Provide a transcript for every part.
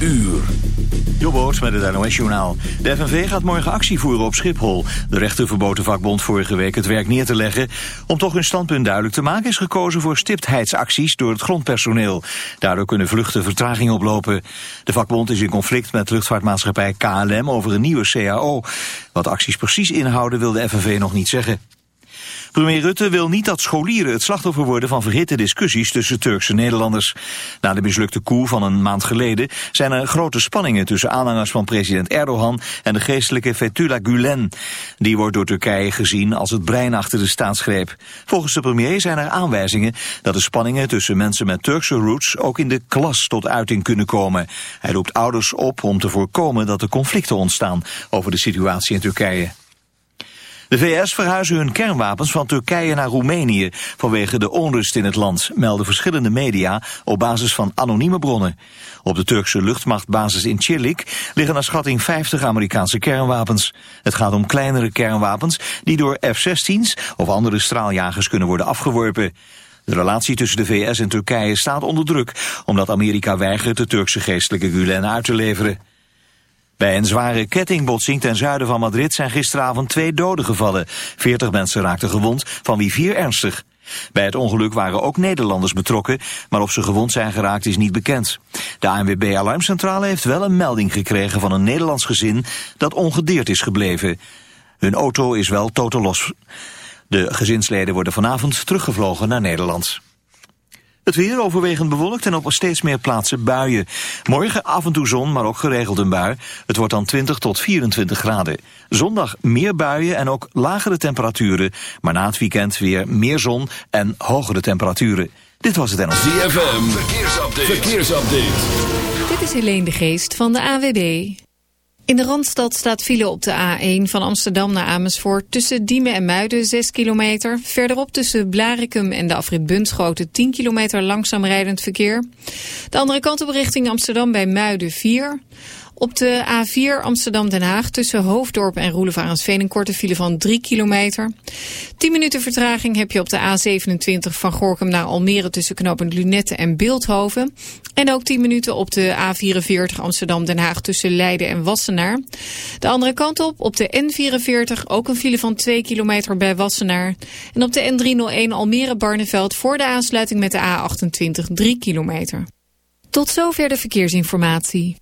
Uur. Jobboot met het NOS-journaal. De FNV gaat morgen actie voeren op Schiphol. De rechter verbood vakbond vorige week het werk neer te leggen. Om toch hun standpunt duidelijk te maken is gekozen voor stiptheidsacties door het grondpersoneel. Daardoor kunnen vluchten vertraging oplopen. De vakbond is in conflict met luchtvaartmaatschappij KLM over een nieuwe CAO. Wat acties precies inhouden wil de FNV nog niet zeggen. Premier Rutte wil niet dat scholieren het slachtoffer worden van verhitte discussies tussen Turkse Nederlanders. Na de mislukte coup van een maand geleden zijn er grote spanningen tussen aanhangers van president Erdogan en de geestelijke Fethullah Gulen. Die wordt door Turkije gezien als het brein achter de staatsgreep. Volgens de premier zijn er aanwijzingen dat de spanningen tussen mensen met Turkse roots ook in de klas tot uiting kunnen komen. Hij roept ouders op om te voorkomen dat er conflicten ontstaan over de situatie in Turkije. De VS verhuizen hun kernwapens van Turkije naar Roemenië vanwege de onrust in het land, melden verschillende media op basis van anonieme bronnen. Op de Turkse luchtmachtbasis in Çilik liggen naar schatting 50 Amerikaanse kernwapens. Het gaat om kleinere kernwapens die door F-16's of andere straaljagers kunnen worden afgeworpen. De relatie tussen de VS en Turkije staat onder druk, omdat Amerika weigert de Turkse geestelijke Gulen uit te leveren. Bij een zware kettingbotsing ten zuiden van Madrid zijn gisteravond twee doden gevallen. Veertig mensen raakten gewond, van wie vier ernstig. Bij het ongeluk waren ook Nederlanders betrokken, maar of ze gewond zijn geraakt is niet bekend. De ANWB Alarmcentrale heeft wel een melding gekregen van een Nederlands gezin dat ongedeerd is gebleven. Hun auto is wel totaal los. De gezinsleden worden vanavond teruggevlogen naar Nederland. Het weer overwegend bewolkt en op steeds meer plaatsen buien. Morgen af en toe zon, maar ook geregeld een bui. Het wordt dan 20 tot 24 graden. Zondag meer buien en ook lagere temperaturen. Maar na het weekend weer meer zon en hogere temperaturen. Dit was het NLV. ZFM, verkeersupdate. verkeersupdate. Dit is Helene de Geest van de AWB. In de Randstad staat file op de A1 van Amsterdam naar Amersfoort... tussen Diemen en Muiden 6 kilometer. Verderop tussen Blarikum en de afrit Bunschoten 10 kilometer langzaam rijdend verkeer. De andere kant op richting Amsterdam bij Muiden 4... Op de A4 Amsterdam-Den Haag tussen Hoofddorp en Roelevarensveen een korte file van 3 kilometer. 10 minuten vertraging heb je op de A27 van Gorkum naar Almere tussen knooppunt Lunette en Beeldhoven. En ook 10 minuten op de A44 Amsterdam-Den Haag tussen Leiden en Wassenaar. De andere kant op, op de N44 ook een file van 2 kilometer bij Wassenaar. En op de N301 Almere-Barneveld voor de aansluiting met de A28 3 kilometer. Tot zover de verkeersinformatie.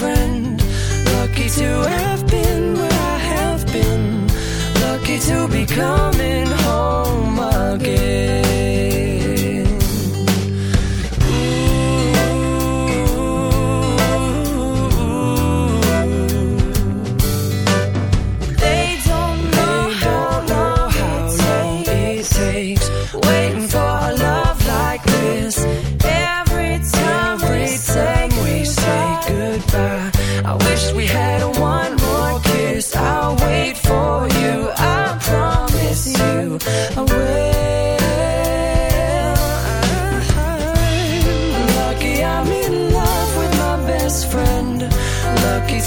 coming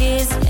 kiss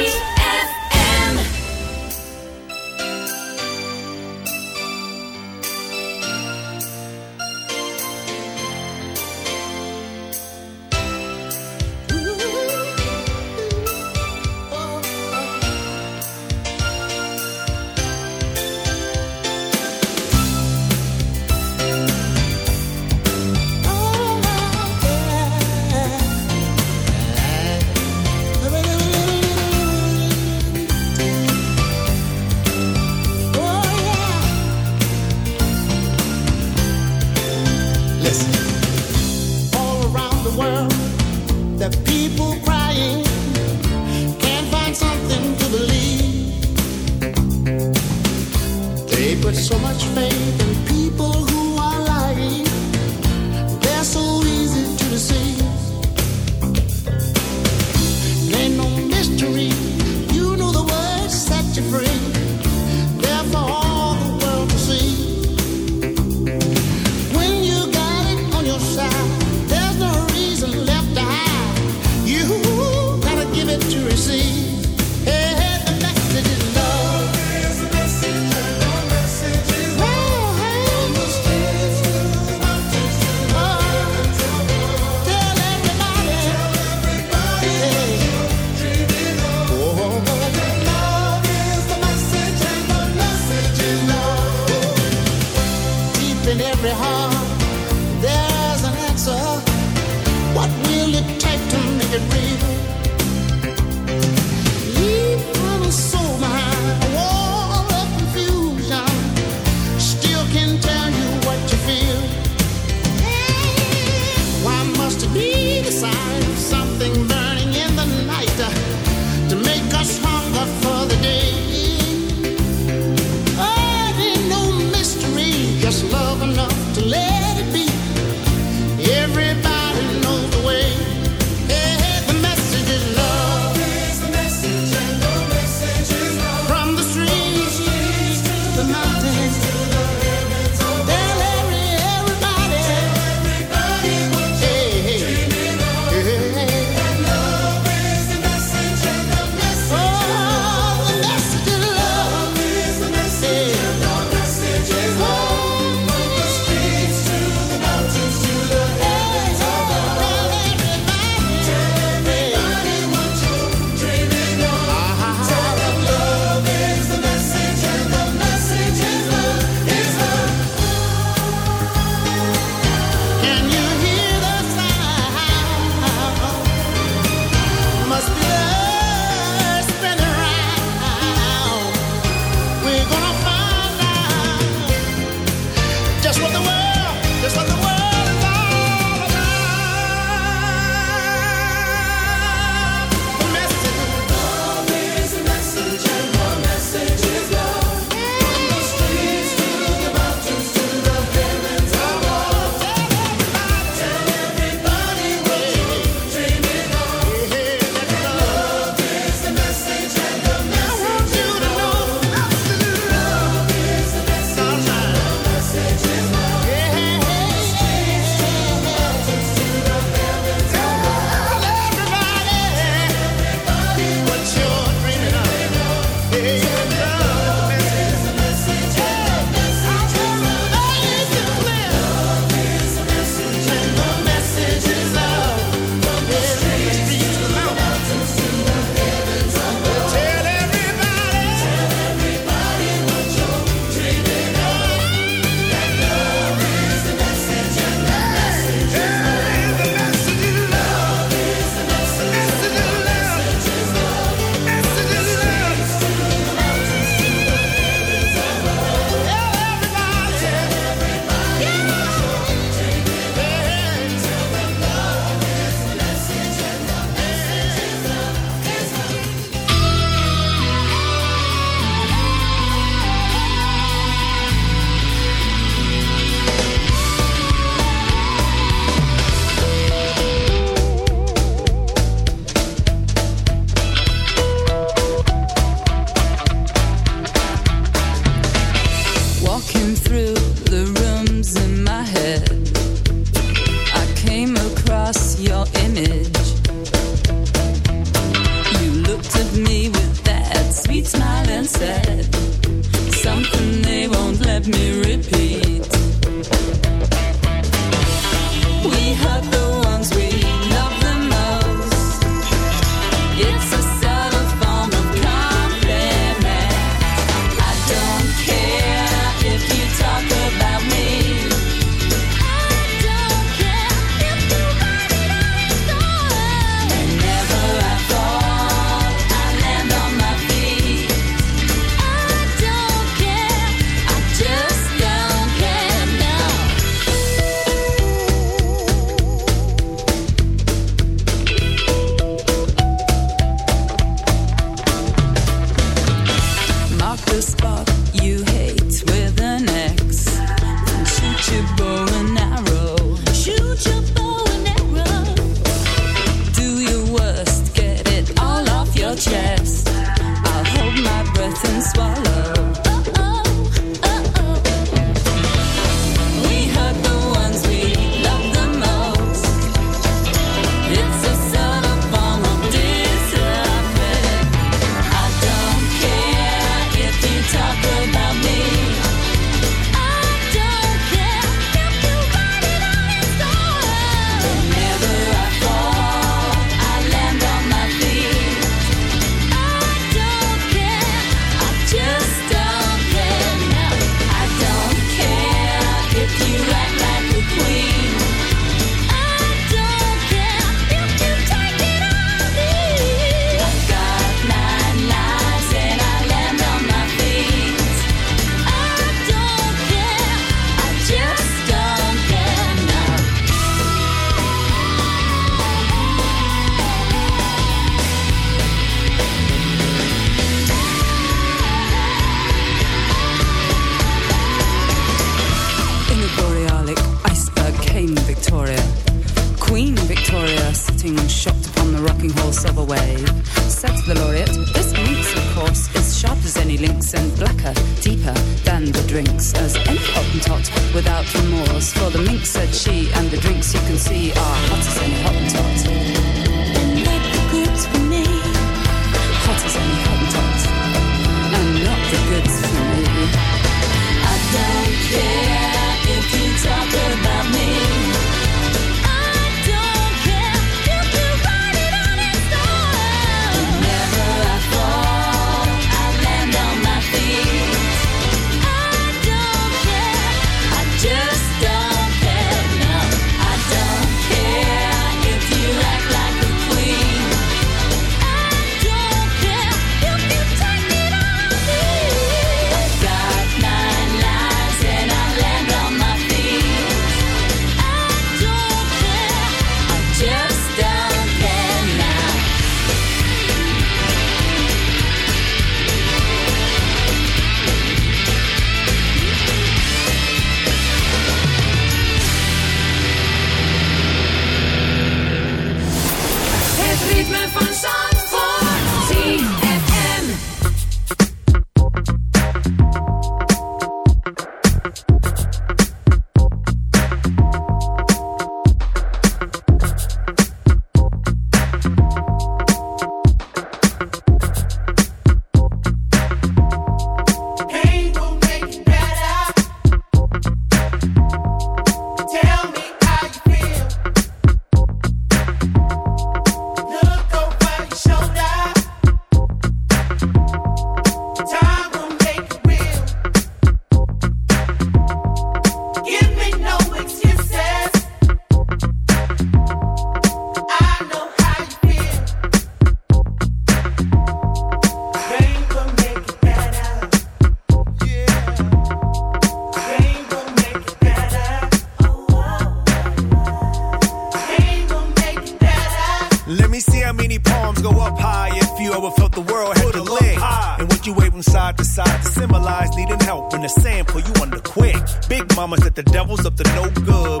side to side to symbolize needing help when the sand pull you under quick. Big mama said the devil's up to no good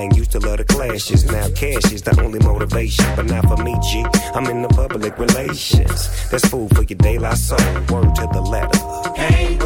thing. Used to love the clashes. Now cash is the only motivation. But not for me, G. I'm in the public relations. That's food for your daylight soul. Word to the letter. Hey,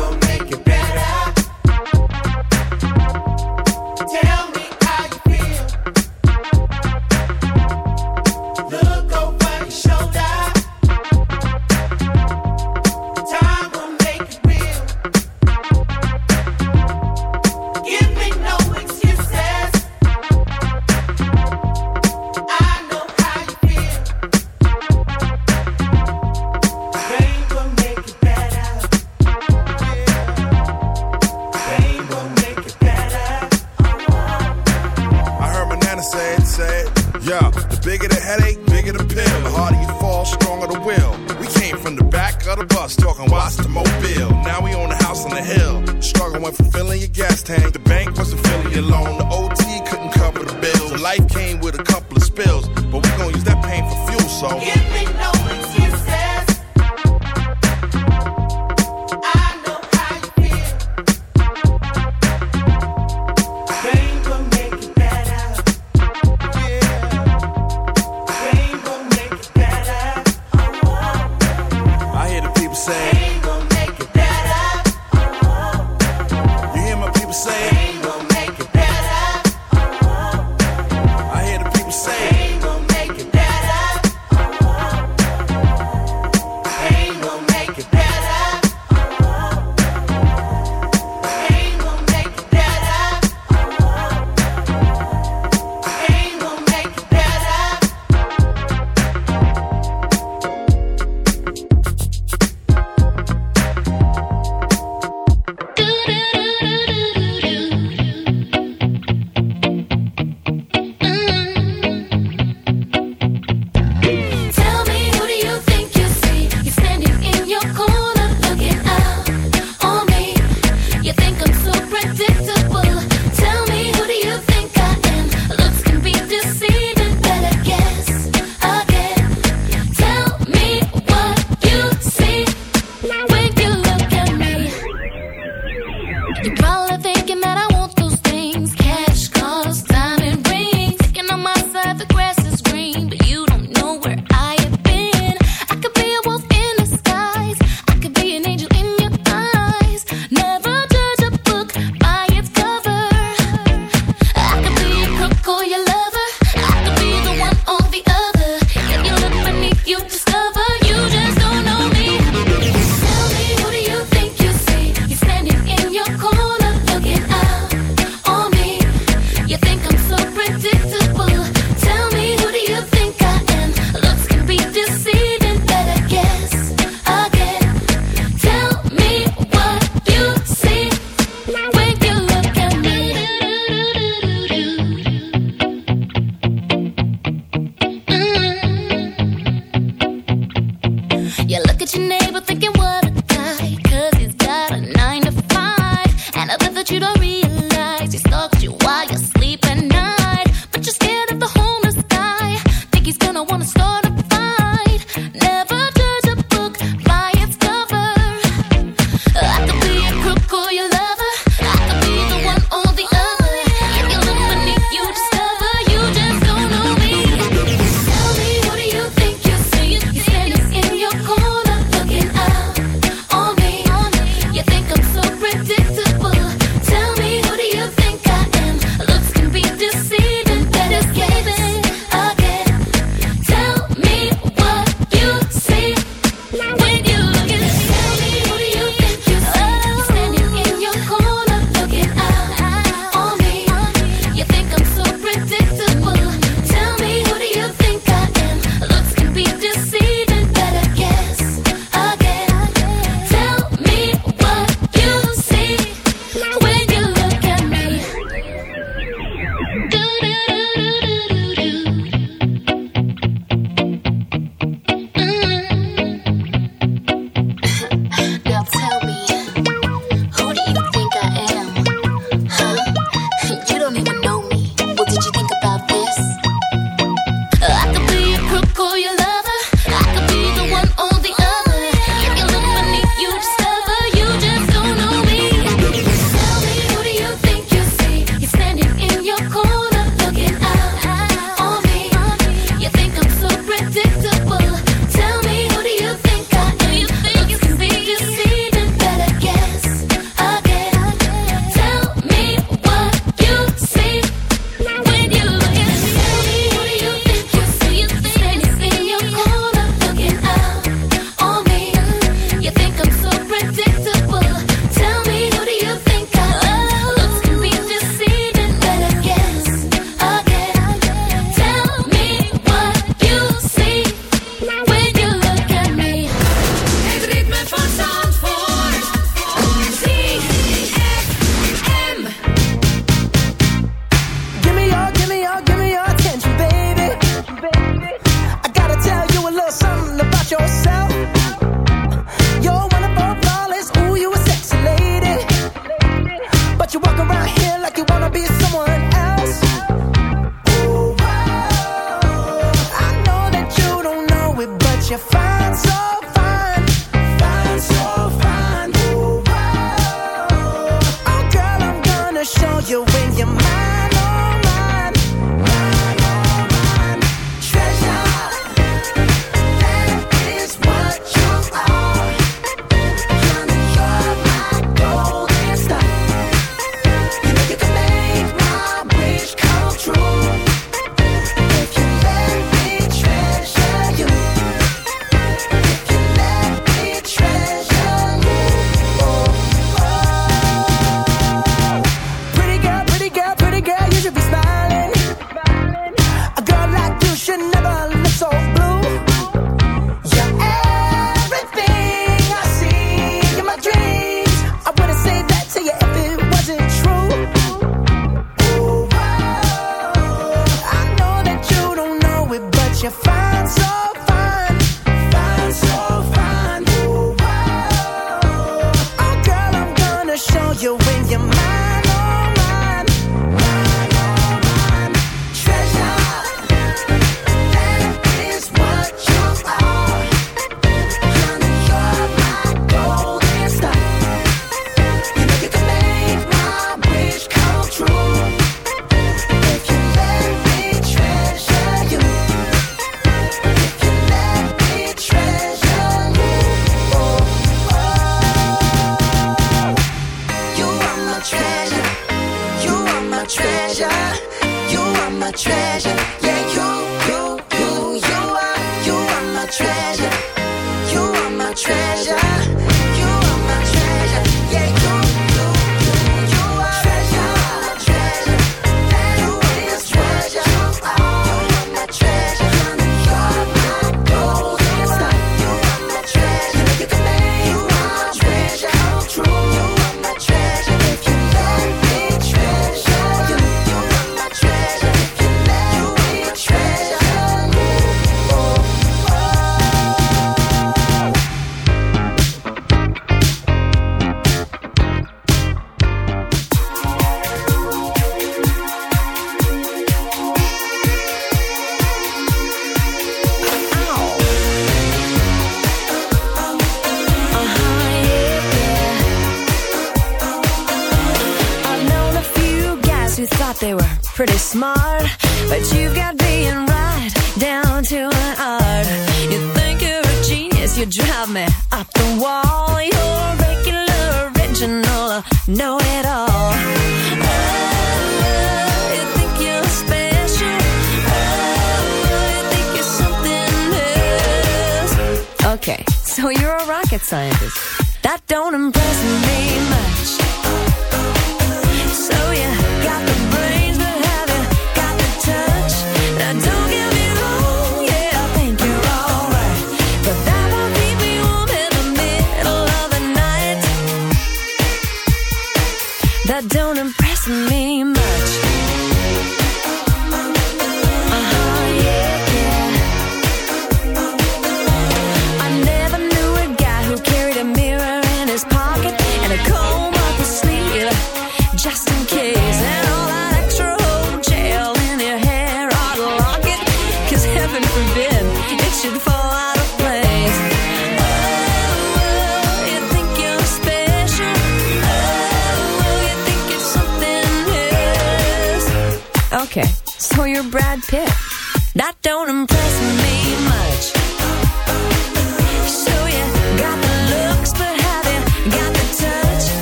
don't impress me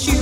you